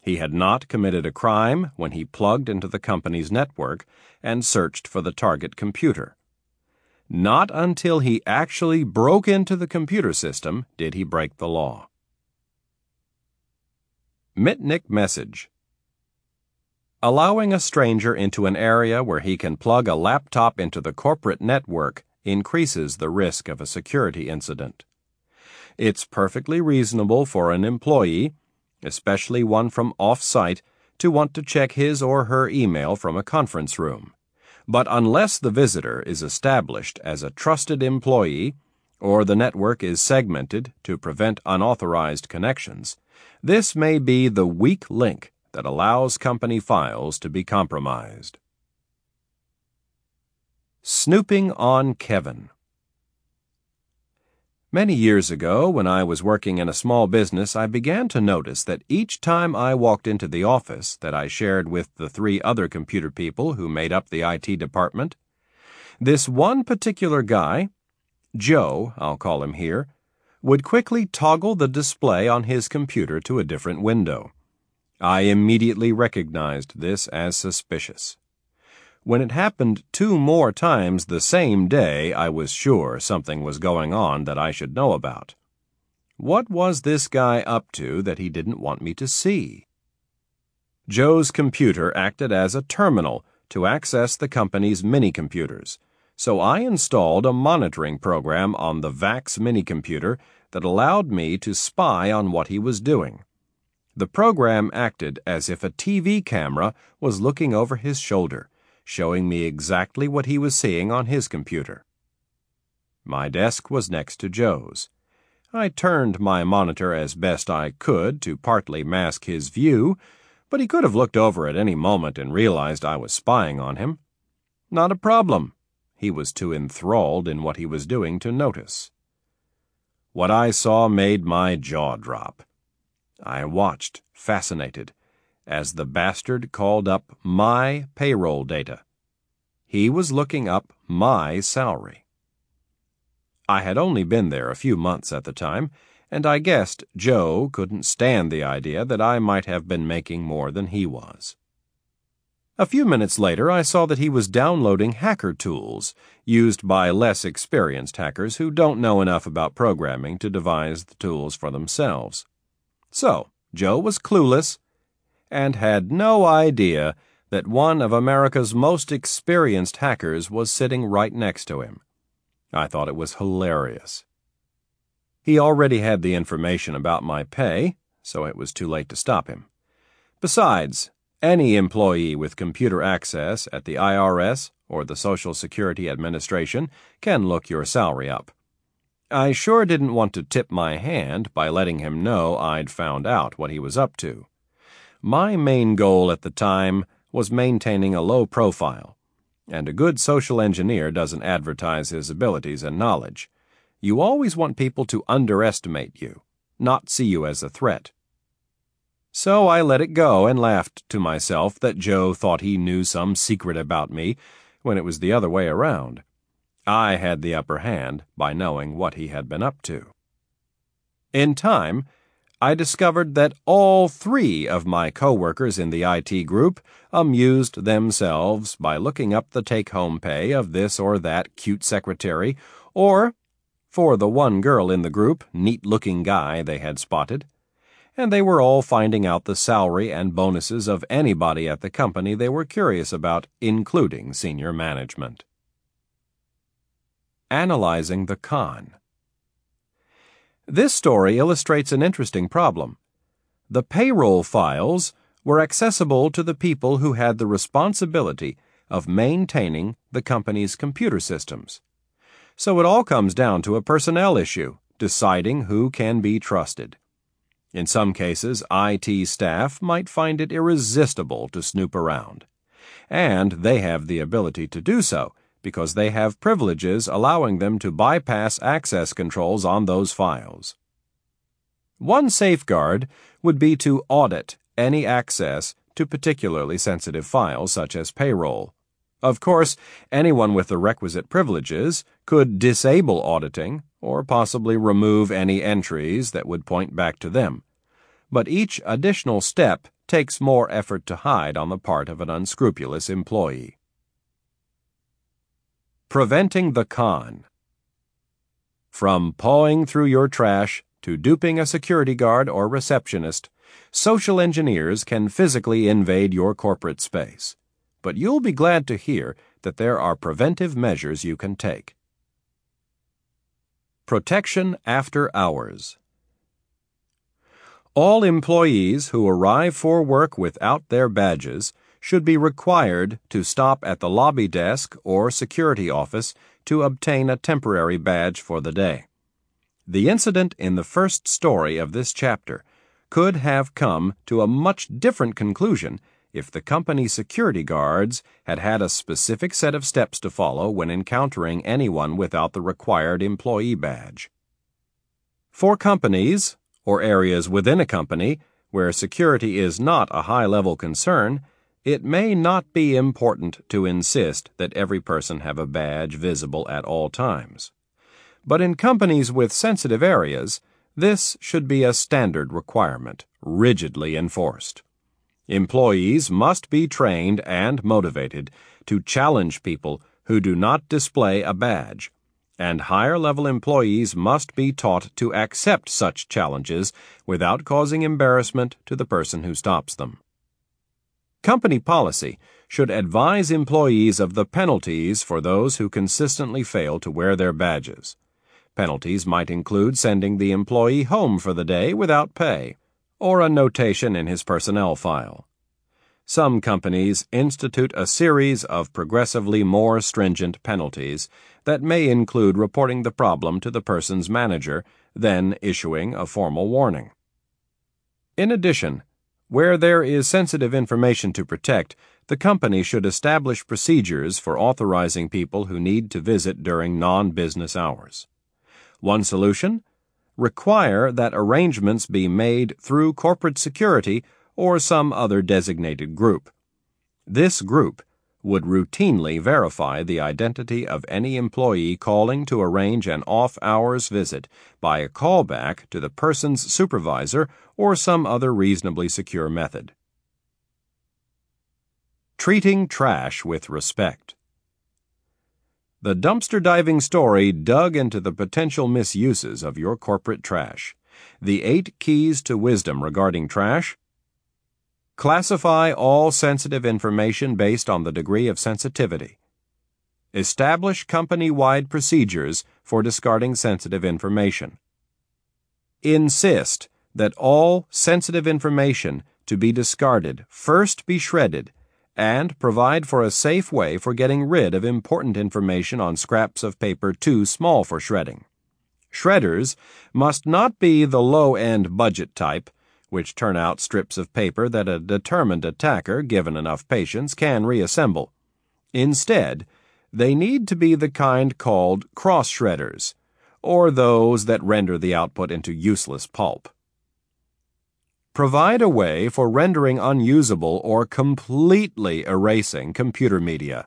A: He had not committed a crime when he plugged into the company's network and searched for the target computer. Not until he actually broke into the computer system did he break the law. Mitnick Message Allowing a stranger into an area where he can plug a laptop into the corporate network increases the risk of a security incident. It's perfectly reasonable for an employee, especially one from off site, to want to check his or her email from a conference room. But unless the visitor is established as a trusted employee, or the network is segmented to prevent unauthorized connections, this may be the weak link that allows company files to be compromised. Snooping on Kevin. Many years ago, when I was working in a small business, I began to notice that each time I walked into the office that I shared with the three other computer people who made up the IT department, this one particular guy, Joe, I'll call him here, would quickly toggle the display on his computer to a different window. I immediately recognized this as suspicious. When it happened two more times the same day, I was sure something was going on that I should know about. What was this guy up to that he didn't want me to see? Joe's computer acted as a terminal to access the company's mini computers, so I installed a monitoring program on the VAX mini computer that allowed me to spy on what he was doing. The program acted as if a TV camera was looking over his shoulder, showing me exactly what he was seeing on his computer. My desk was next to Joe's. I turned my monitor as best I could to partly mask his view, but he could have looked over at any moment and realized I was spying on him. Not a problem. He was too enthralled in what he was doing to notice. What I saw made my jaw drop. I watched, fascinated, as the bastard called up my payroll data. He was looking up my salary. I had only been there a few months at the time, and I guessed Joe couldn't stand the idea that I might have been making more than he was. A few minutes later, I saw that he was downloading hacker tools used by less experienced hackers who don't know enough about programming to devise the tools for themselves. So, Joe was clueless and had no idea that one of America's most experienced hackers was sitting right next to him. I thought it was hilarious. He already had the information about my pay, so it was too late to stop him. Besides, any employee with computer access at the IRS or the Social Security Administration can look your salary up. I sure didn't want to tip my hand by letting him know I'd found out what he was up to. My main goal at the time was maintaining a low profile, and a good social engineer doesn't advertise his abilities and knowledge. You always want people to underestimate you, not see you as a threat. So I let it go and laughed to myself that Joe thought he knew some secret about me when it was the other way around. I had the upper hand by knowing what he had been up to. In time, I discovered that all three of my coworkers in the IT group amused themselves by looking up the take home pay of this or that cute secretary, or, for the one girl in the group, neat looking guy they had spotted. And they were all finding out the salary and bonuses of anybody at the company they were curious about, including senior management. Analyzing the Con. This story illustrates an interesting problem. The payroll files were accessible to the people who had the responsibility of maintaining the company's computer systems. So it all comes down to a personnel issue, deciding who can be trusted. In some cases, IT staff might find it irresistible to snoop around. And they have the ability to do so because they have privileges allowing them to bypass access controls on those files. One safeguard would be to audit any access to particularly sensitive files such as payroll. Of course, anyone with the requisite privileges could disable auditing or possibly remove any entries that would point back to them. But each additional step takes more effort to hide on the part of an unscrupulous employee. Preventing the Con From pawing through your trash to duping a security guard or receptionist, social engineers can physically invade your corporate space. But you'll be glad to hear that there are preventive measures you can take. Protection After Hours All employees who arrive for work without their badges should be required to stop at the lobby desk or security office to obtain a temporary badge for the day. The incident in the first story of this chapter could have come to a much different conclusion if the company security guards had had a specific set of steps to follow when encountering anyone without the required employee badge. For companies, or areas within a company, where security is not a high level concern, it may not be important to insist that every person have a badge visible at all times. But in companies with sensitive areas, this should be a standard requirement, rigidly enforced. Employees must be trained and motivated to challenge people who do not display a badge, and higher level employees must be taught to accept such challenges without causing embarrassment to the person who stops them. Company policy should advise employees of the penalties for those who consistently fail to wear their badges. Penalties might include sending the employee home for the day without pay or a notation in his personnel file. Some companies institute a series of progressively more stringent penalties that may include reporting the problem to the person's manager, then issuing a formal warning. In addition, where there is sensitive information to protect, the company should establish procedures for authorizing people who need to visit during non business hours. One solution require that arrangements be made through corporate security or some other designated group. This group would routinely verify the identity of any employee calling to arrange an off hours visit by a callback to the person's supervisor or some other reasonably secure method. Treating trash with respect. The dumpster diving story dug into the potential misuses of your corporate trash. The eight keys to wisdom regarding trash. Classify all sensitive information based on the degree of sensitivity. Establish company wide procedures for discarding sensitive information. Insist that all sensitive information to be discarded first be shredded and provide for a safe way for getting rid of important information on scraps of paper too small for shredding. Shredders must not be the low end budget type, which turn out strips of paper that a determined attacker, given enough patience, can reassemble. Instead, they need to be the kind called cross shredders, or those that render the output into useless pulp. Provide a way for rendering unusable or completely erasing computer media.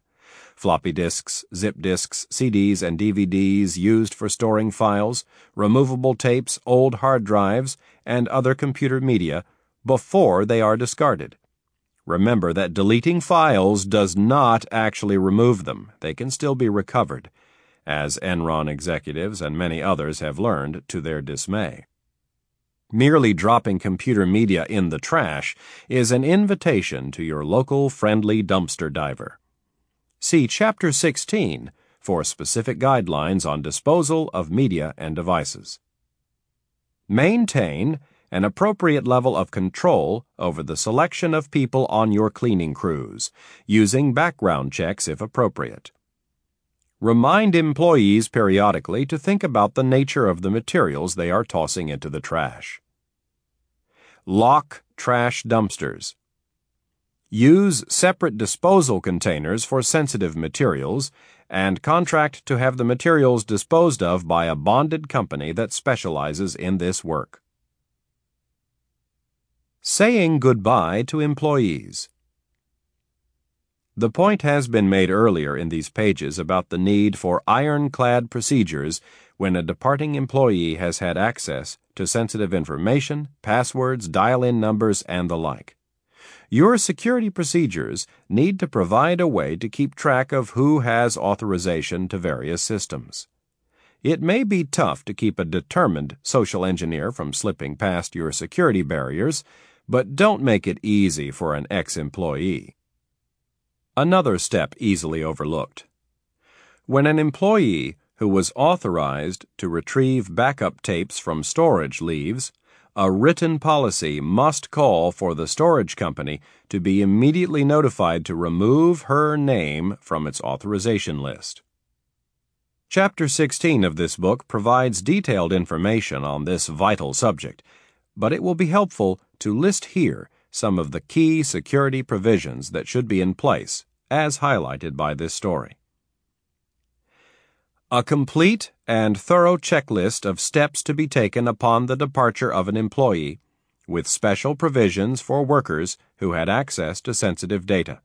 A: Floppy disks, zip disks, CDs, and DVDs used for storing files, removable tapes, old hard drives, and other computer media before they are discarded. Remember that deleting files does not actually remove them. They can still be recovered, as Enron executives and many others have learned to their dismay. Merely dropping computer media in the trash is an invitation to your local friendly dumpster diver. See Chapter 16 for specific guidelines on disposal of media and devices. Maintain an appropriate level of control over the selection of people on your cleaning crews, using background checks if appropriate. Remind employees periodically to think about the nature of the materials they are tossing into the trash. Lock trash dumpsters. Use separate disposal containers for sensitive materials and contract to have the materials disposed of by a bonded company that specializes in this work. Saying goodbye to employees. The point has been made earlier in these pages about the need for ironclad procedures when a departing employee has had access to sensitive information, passwords, dial in numbers, and the like. Your security procedures need to provide a way to keep track of who has authorization to various systems. It may be tough to keep a determined social engineer from slipping past your security barriers, but don't make it easy for an ex employee. Another step easily overlooked. When an employee who was authorized to retrieve backup tapes from storage leaves, a written policy must call for the storage company to be immediately notified to remove her name from its authorization list. Chapter 16 of this book provides detailed information on this vital subject, but it will be helpful to list here some of the key security provisions that should be in place, as highlighted by this story. A complete and thorough checklist of steps to be taken upon the departure of an employee, with special provisions for workers who had access to sensitive data.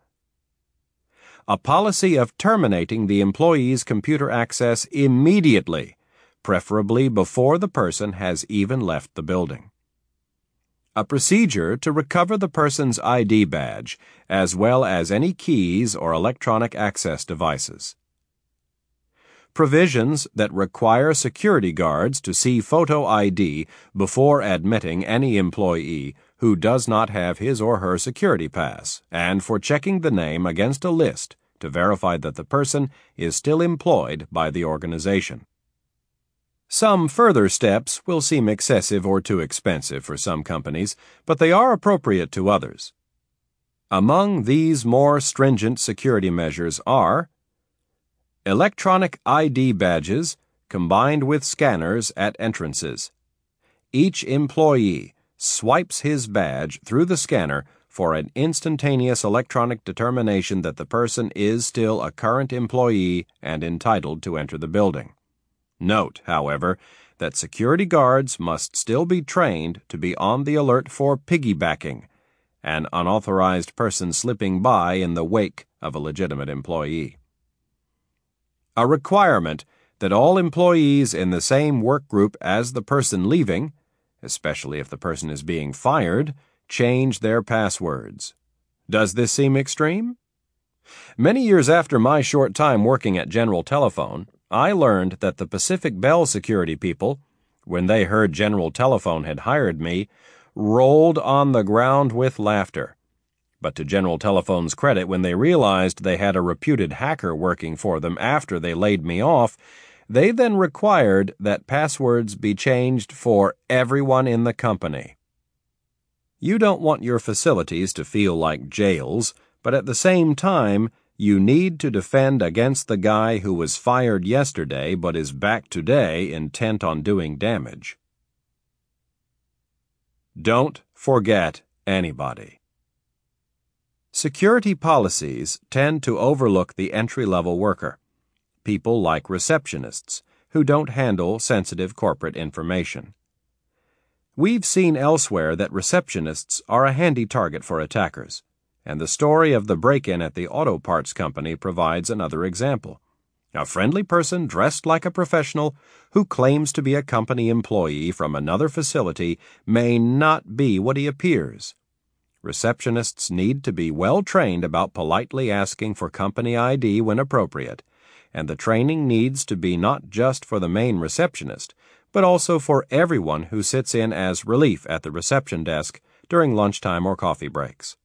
A: A policy of terminating the employee's computer access immediately, preferably before the person has even left the building. A procedure to recover the person's ID badge, as well as any keys or electronic access devices provisions that require security guards to see photo ID before admitting any employee who does not have his or her security pass, and for checking the name against a list to verify that the person is still employed by the organization. Some further steps will seem excessive or too expensive for some companies, but they are appropriate to others. Among these more stringent security measures are Electronic ID badges combined with scanners at entrances. Each employee swipes his badge through the scanner for an instantaneous electronic determination that the person is still a current employee and entitled to enter the building. Note, however, that security guards must still be trained to be on the alert for piggybacking, an unauthorized person slipping by in the wake of a legitimate employee a requirement that all employees in the same work group as the person leaving, especially if the person is being fired, change their passwords. Does this seem extreme? Many years after my short time working at General Telephone, I learned that the Pacific Bell security people, when they heard General Telephone had hired me, rolled on the ground with laughter. But to General Telephone's credit, when they realized they had a reputed hacker working for them after they laid me off, they then required that passwords be changed for everyone in the company. You don't want your facilities to feel like jails, but at the same time, you need to defend against the guy who was fired yesterday but is back today intent on doing damage. Don't forget anybody. Security policies tend to overlook the entry level worker, people like receptionists, who don't handle sensitive corporate information. We've seen elsewhere that receptionists are a handy target for attackers, and the story of the break in at the auto parts company provides another example. A friendly person dressed like a professional who claims to be a company employee from another facility may not be what he appears receptionists need to be well trained about politely asking for company ID when appropriate, and the training needs to be not just for the main receptionist, but also for everyone who sits in as relief at the reception desk during lunchtime or coffee breaks.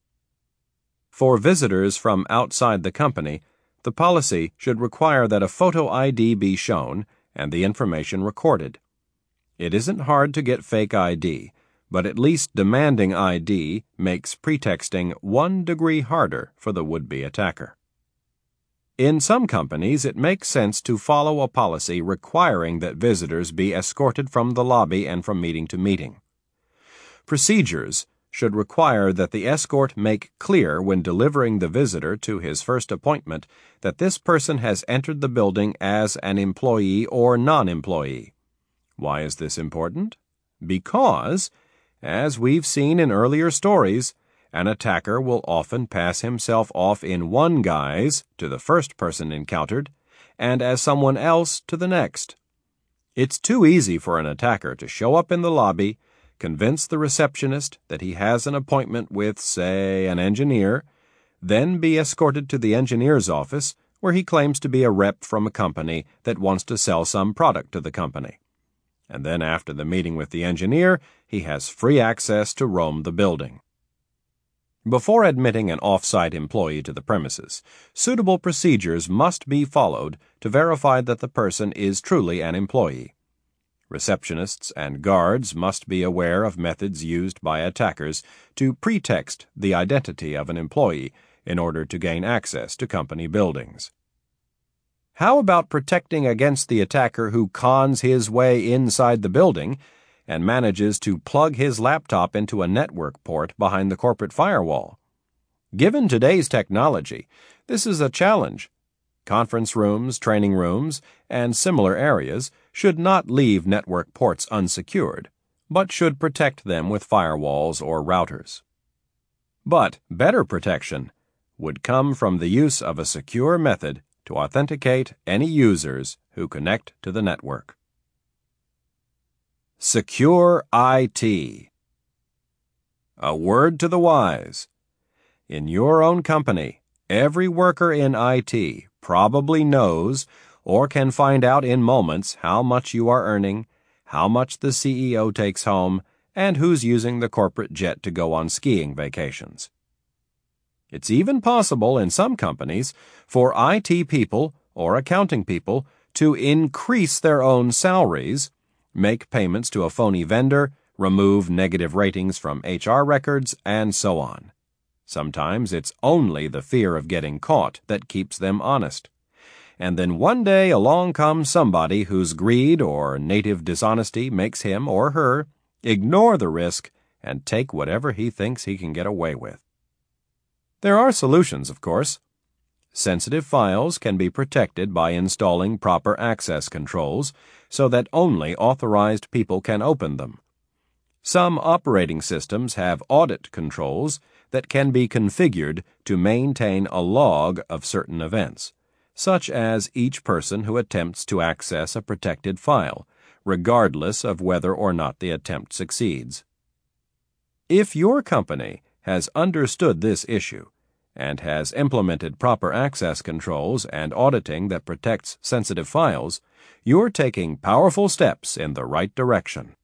A: For visitors from outside the company, the policy should require that a photo ID be shown and the information recorded. It isn't hard to get fake ID but at least demanding ID makes pretexting one degree harder for the would be attacker. In some companies, it makes sense to follow a policy requiring that visitors be escorted from the lobby and from meeting to meeting. Procedures should require that the escort make clear when delivering the visitor to his first appointment that this person has entered the building as an employee or non employee. Why is this important? Because, as we've seen in earlier stories, an attacker will often pass himself off in one guise to the first person encountered and as someone else to the next. It's too easy for an attacker to show up in the lobby, convince the receptionist that he has an appointment with, say, an engineer, then be escorted to the engineer's office where he claims to be a rep from a company that wants to sell some product to the company. And then after the meeting with the engineer, he has free access to roam the building. Before admitting an off-site employee to the premises, suitable procedures must be followed to verify that the person is truly an employee. Receptionists and guards must be aware of methods used by attackers to pretext the identity of an employee in order to gain access to company buildings. How about protecting against the attacker who cons his way inside the building and manages to plug his laptop into a network port behind the corporate firewall. Given today's technology, this is a challenge. Conference rooms, training rooms, and similar areas should not leave network ports unsecured, but should protect them with firewalls or routers. But better protection would come from the use of a secure method to authenticate any users who connect to the network. Secure IT. A word to the wise. In your own company, every worker in IT probably knows or can find out in moments how much you are earning, how much the CEO takes home, and who's using the corporate jet to go on skiing vacations. It's even possible in some companies for IT people or accounting people to increase their own salaries make payments to a phony vendor, remove negative ratings from HR records, and so on. Sometimes it's only the fear of getting caught that keeps them honest. And then one day along comes somebody whose greed or native dishonesty makes him or her ignore the risk and take whatever he thinks he can get away with. There are solutions, of course. Sensitive files can be protected by installing proper access controls so that only authorized people can open them. Some operating systems have audit controls that can be configured to maintain a log of certain events, such as each person who attempts to access a protected file, regardless of whether or not the attempt succeeds. If your company has understood this issue, and has implemented proper access controls and auditing that protects sensitive files, you're taking powerful steps in the right direction.